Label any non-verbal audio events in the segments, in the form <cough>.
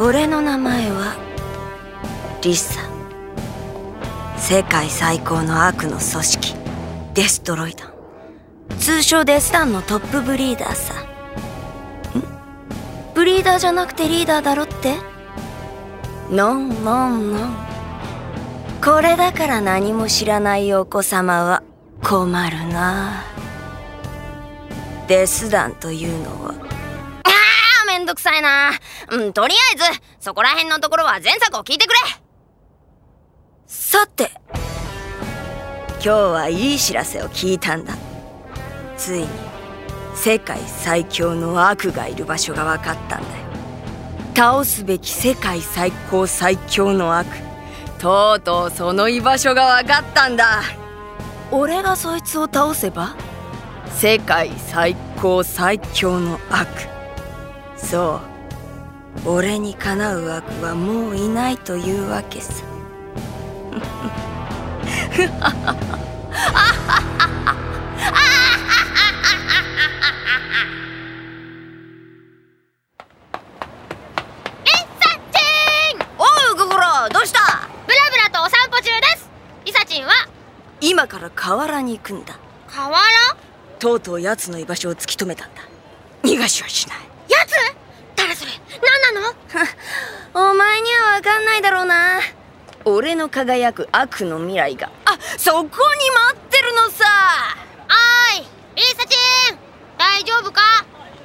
俺の名前はリサ。世界最高の悪の組織デストロイダン通称デスタンのトップブリーダーさ。ん？ブリーダーじゃなくてリーダーだろって？ノンノンノンこれだから何も知らないお子様は困るな。デス団というのはどくさいな。うんとりあえずそこら辺のところは前作を聞いてくれ。さて今日はいい知らせを聞いたんだ。ついに世界最強の悪がいる場所が分かったんだよ。倒すべき世界最高最強の悪とうとうその居場所が分かったんだ。俺がそいつを倒せば？世界最高最強の悪そう。俺にかなう悪はもういないというわけさ。リサチン。おうググロどうした？ブラブラとお散歩中です。リサチンは？今から河原に行くんだ。河原？とうとう奴の居場所を突き止めたんだ。逃がしはしないやつ誰それ何なのお前には分かんないだろうな。俺の輝く悪の未来が。あそこに待ってるのさ。おーいリサチン大丈夫か？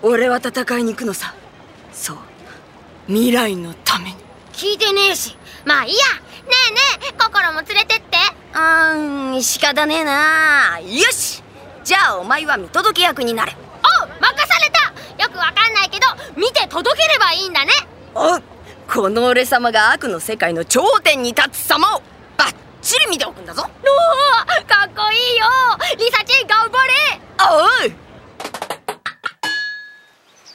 俺は戦いに行くのさ。そう。未来のために。聞いてねえし。まあいいや。ねえねえ心も連れてって。あーん仕方ねえな。よし。じゃあお前は見届け役になれ。おう任された。よくわかんないけど見て届ければいいんだね。おうこの俺様が悪の世界の頂点に立つ様をバッチリ見ておくんだぞ。おおかっこいいよ。リサチン頑張れ。おう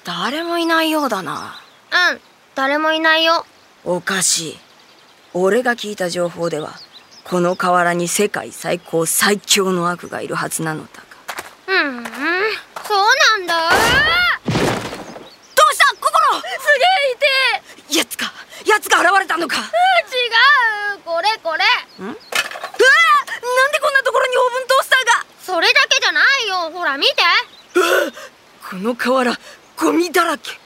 誰もいないようだな。うん誰もいないよ。おかしい。俺が聞いた情報ではこの河原に世界最高最強の悪がいるはずなのだが。うんそうなんだどうした心すげえ痛やつかやつが現れたのか。違う。これこれ。ん？うわなんでこんなところにオーブントースターが？それだけじゃないよ。ほら見て。この河原ゴミだらけ。テ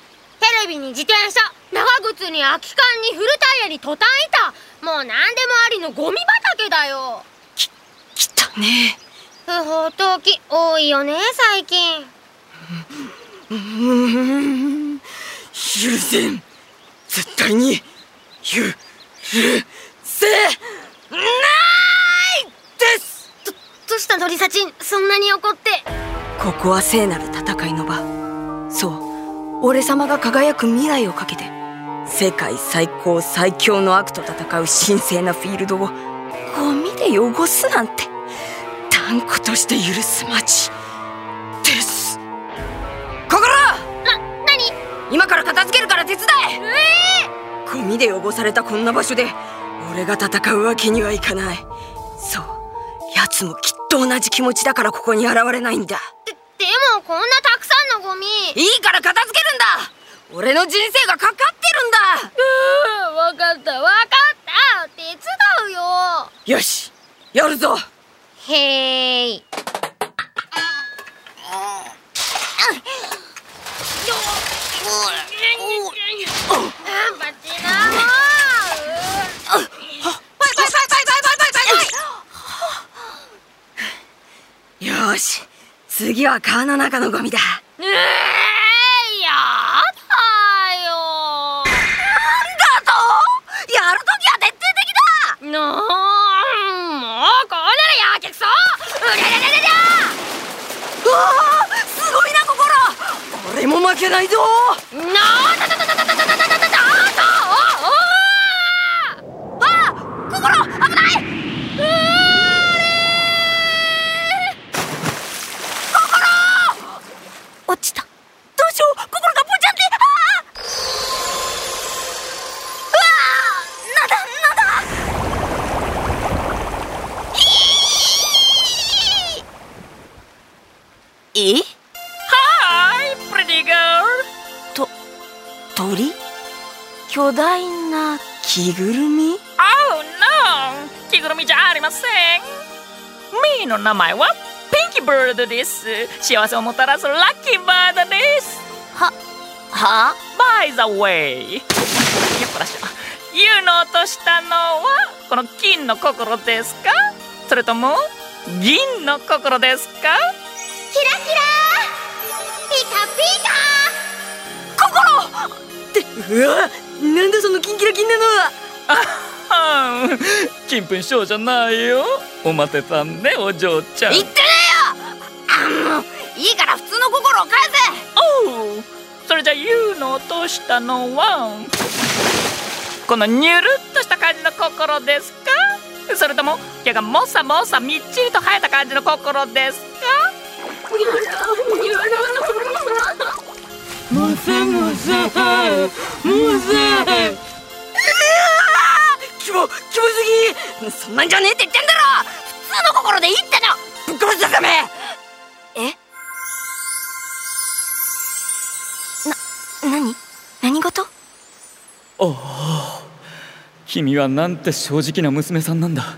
レビに自転車長靴に空き缶に古タイヤにトタン板。もう何でもありのゴミ畑だよ。き汚ね。不法投棄多いよね最近。許せん。絶対に許せないです！どどうしたのリサチン？そんなに怒って。ここは聖なる戦いの場。そう俺様が輝く未来をかけて世界最高最強の悪と戦う神聖なフィールドを。ゴミで汚すなんて。断固として許すまち。です。心な何？今から片付けるから手伝え！えゴミで汚されたこんな場所で俺が戦うわけにはいかない。そう。奴もきっと同じ気持ちだからここに現れないんだ。ででもこんなたくさんのゴミ。いいから片付けるんだ。俺の人生がかかってるんだ。うーわかったわかった。手伝うよ。よしやるぞ。へーいよし次は川の中のゴミだ、なんだと？あすごいな負けないぞ。な鳥？巨巨大な着ぐるみ？Oh no! 着ぐるみじゃありません。ミーの名前はピンキーバードです。幸せをもたらすラッキーバードです。はは？By the way よっこらしょ言うのとしたのはこの金の心ですか？それとも銀の心ですか？キラキラピカピカってうわなんだそのキンキラキンなの。はあはん金粉症じゃないよ。お待てたんねお嬢ちゃん。言ってねえよ。あもういいから普通の心を返おうそれじゃ言うのとしたのは。このニュルっとした感じの心ですか？それとも毛がもさもさみっちりと生えた感じの心ですか？せもせもせもせキモキモすぎそんなんじゃねえって言ってんだろ普通の心でいいってのぶっ殺すぞてめええ？な何？何事？おお。君はなんて正直な娘さんなんだ。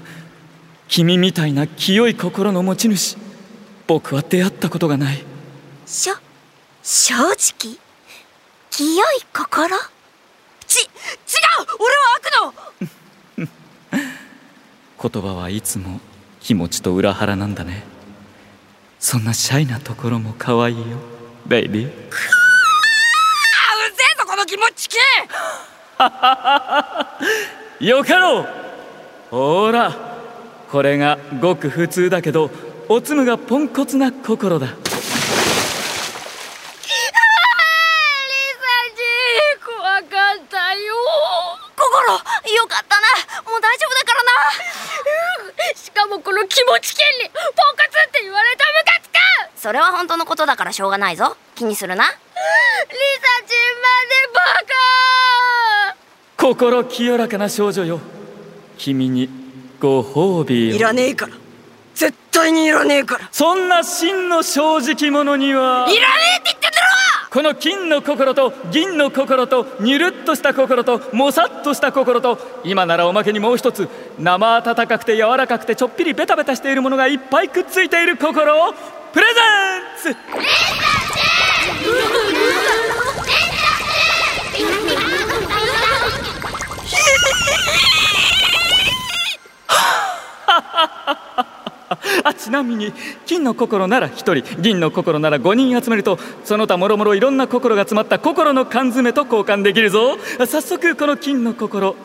君みたいな清い心の持ち主。僕は出会ったことがない。しょ正直？清い心？ち違う！俺は悪の！<laughs> 言葉はいつも気持ちと裏腹なんだね。そんなシャイなところも可愛いよ。ベイビー。あうぜえぞこの気持ちき <laughs> よかろう！ほらこれがごく普通だけどおつむがポンコツな心だ怖かったよ心よかったなもう大丈夫だからなしかもこの気持ち権利ポンコツって言われたムカつくそれは本当のことだからしょうがないぞ。気にするな。リサちんまでバカ心清らかな少女よ。君にご褒美を。いらねえから。絶対にいらねえから。そんな真の正直者には。いらねえってこの金の心と銀の心とニュルっとした心ともさっとした心。と今ならおまけにもう一つ生温かくて柔らかくてちょっぴりベタベタしているものがいっぱいくっついている心をプレゼンツ。<laughs> あ <laughs> ちなみに金の心なら1人銀の心なら5人集めるとその他もろもろいろんな心が詰まった心の缶詰と交換できるぞ。早速この金の心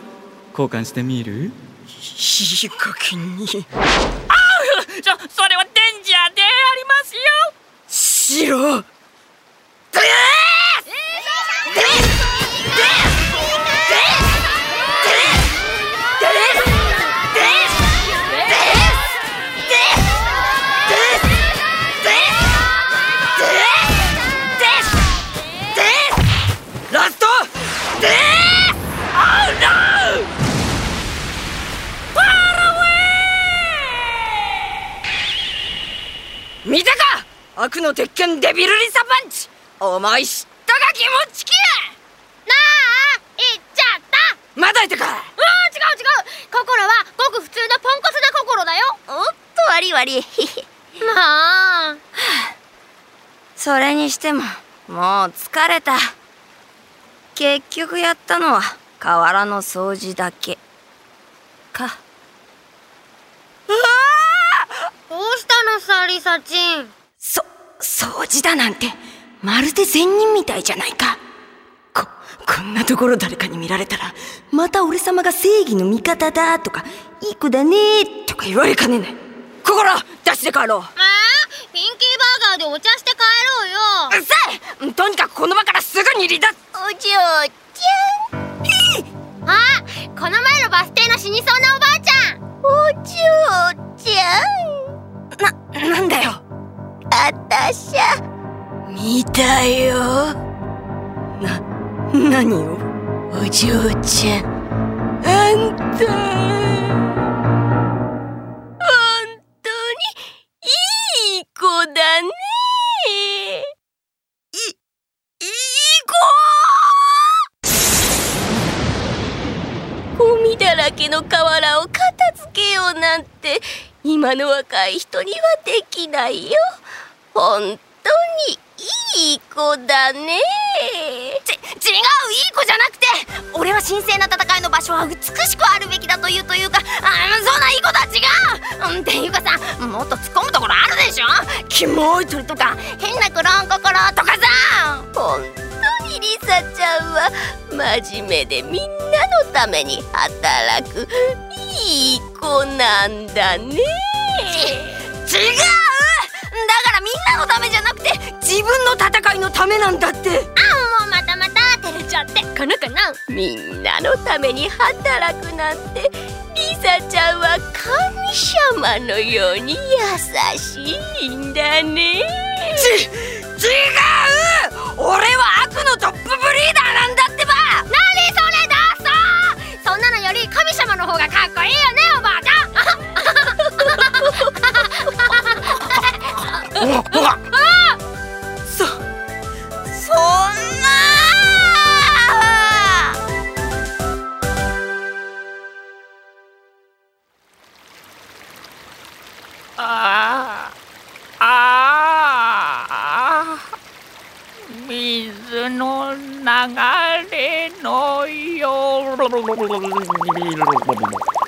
交換してみる？いい加減にあそそれはデンジャーでありますよしの鉄拳デビルリサパンチ。お前知ったか気持ちきなあ言っちゃった。まだいたか。うん違う違う。心はごく普通のポンコツな心だよ。おっと悪い悪いまあ。それにしてももう疲れた。結局やったのは河原の掃除だけ。か。ああどうしたのさリサチン。そ掃除だなんてまるで善人みたいじゃないか。ここんなところ誰かに見られたらまた俺様が正義の味方だとかいい子だねとか言われかねない。心出して帰ろう。えー、ピンキーバーガーでお茶して帰ろうよ。うっさいとにかくこの場からすぐに離脱お嬢ちあこの前のバス停の死にそうなおばあちゃん。ゃんお嬢ちゃん。な、なんだよあたしゃ。見たよ。な、何を？お嬢ちゃん。あんた。本当にいい子だね。い、いい子。の河原を片付けようなんて今の若い人にはできないよ。本当にいい子だね。ち違ういい子じゃなくて俺は神聖な戦いの場所は美しくあるべきだというというかあそんないい子とは違う、うん、っていうかさもっと突っ込むところあるでしょ。キモい鳥とか変なクローン心とかさ。本当にリサちゃんは真面目でみんなのために働くいい子なんだね。違う！だからみんなのためじゃなくて自分の戦いのためなんだって。あもうまたまた照れちゃって。かなかなみんなのために働くなんてリサちゃんは神様のように優しいんだね。ち違う！俺はれのよう。